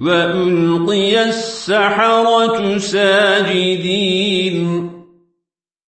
وألقي السحرة ساجدين